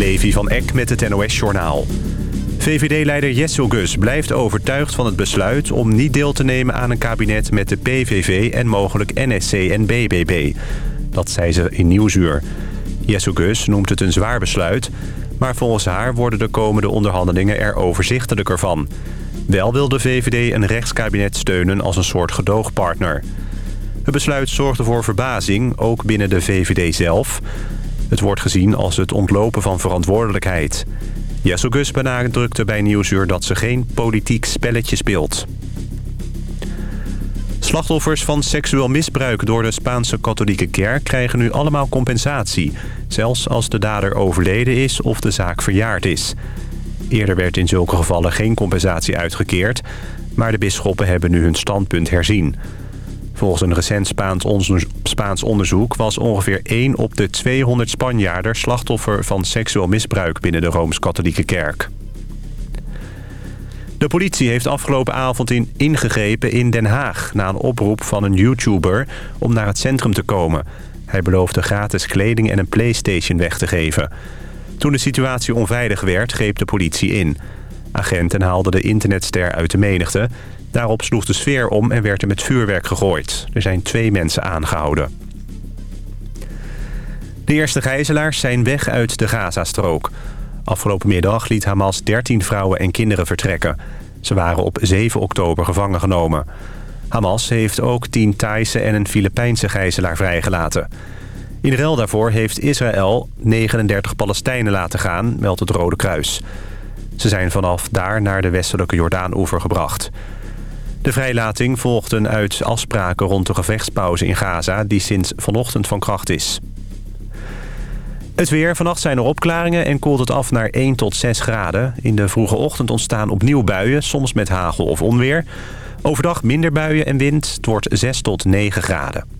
Levi van Eck met het NOS-journaal. VVD-leider Jessel Gus blijft overtuigd van het besluit... om niet deel te nemen aan een kabinet met de PVV en mogelijk NSC en BBB. Dat zei ze in Nieuwsuur. Jessel Gus noemt het een zwaar besluit... maar volgens haar worden de komende onderhandelingen er overzichtelijker van. Wel wil de VVD een rechtskabinet steunen als een soort gedoogpartner. Het besluit zorgde voor verbazing, ook binnen de VVD zelf... Het wordt gezien als het ontlopen van verantwoordelijkheid. Gus benadrukte bij Nieuwsuur dat ze geen politiek spelletje speelt. Slachtoffers van seksueel misbruik door de Spaanse katholieke kerk... krijgen nu allemaal compensatie. Zelfs als de dader overleden is of de zaak verjaard is. Eerder werd in zulke gevallen geen compensatie uitgekeerd... maar de bisschoppen hebben nu hun standpunt herzien. Volgens een recent Spaans onderzoek was ongeveer 1 op de 200 Spanjaarden slachtoffer van seksueel misbruik binnen de Rooms-Katholieke Kerk. De politie heeft afgelopen avond in ingegrepen in Den Haag... na een oproep van een YouTuber om naar het centrum te komen. Hij beloofde gratis kleding en een Playstation weg te geven. Toen de situatie onveilig werd, greep de politie in. Agenten haalden de internetster uit de menigte... Daarop sloeg de sfeer om en werd er met vuurwerk gegooid. Er zijn twee mensen aangehouden. De eerste gijzelaars zijn weg uit de Gazastrook. Afgelopen middag liet Hamas 13 vrouwen en kinderen vertrekken. Ze waren op 7 oktober gevangen genomen. Hamas heeft ook 10 Thaise en een Filipijnse gijzelaar vrijgelaten. In ruil daarvoor heeft Israël 39 Palestijnen laten gaan, meldt het Rode Kruis. Ze zijn vanaf daar naar de westelijke Jordaan-oever gebracht. De vrijlating volgde uit afspraken rond de gevechtspauze in Gaza... die sinds vanochtend van kracht is. Het weer. Vannacht zijn er opklaringen en koelt het af naar 1 tot 6 graden. In de vroege ochtend ontstaan opnieuw buien, soms met hagel of onweer. Overdag minder buien en wind. Het wordt 6 tot 9 graden.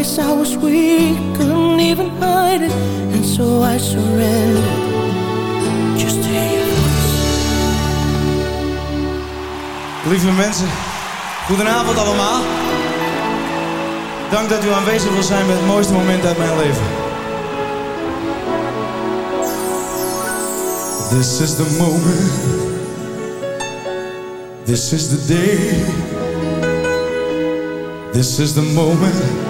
Guess I was weak, couldn't even hide it. And so I surrendered. Just to hear your. Lieve mensen, goedenavond allemaal. Dank dat u aanwezig wil zijn met het mooiste moment uit mijn leven. This is the moment. This is the day. This is the moment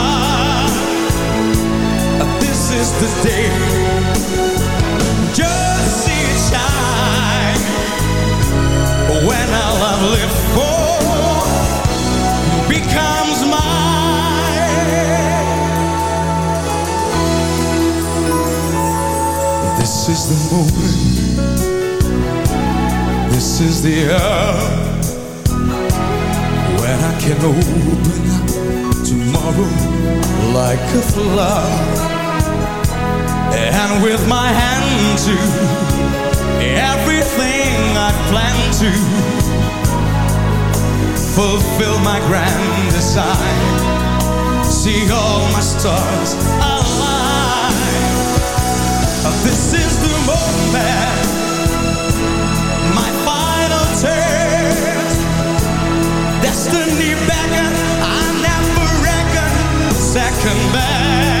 This day. Just see it shine when all I've lived for becomes mine. This is the moment. This is the hour when I can open tomorrow like a flower. And with my hand to everything I plan to fulfill my grand design. See all my stars align. This is the moment, my final test. Destiny beckon, I never reckon second best.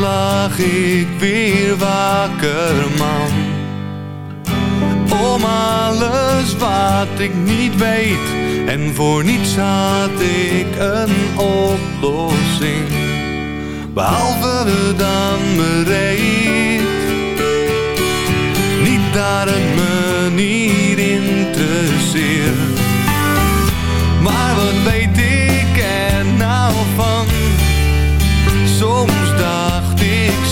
lag ik weer wakker, man. Om alles wat ik niet weet en voor niets had ik een oplossing. Behalve dan bereid, niet daar een manier zien. Maar wat weet ik er nou van? Soms daar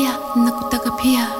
pia nakutaka pia.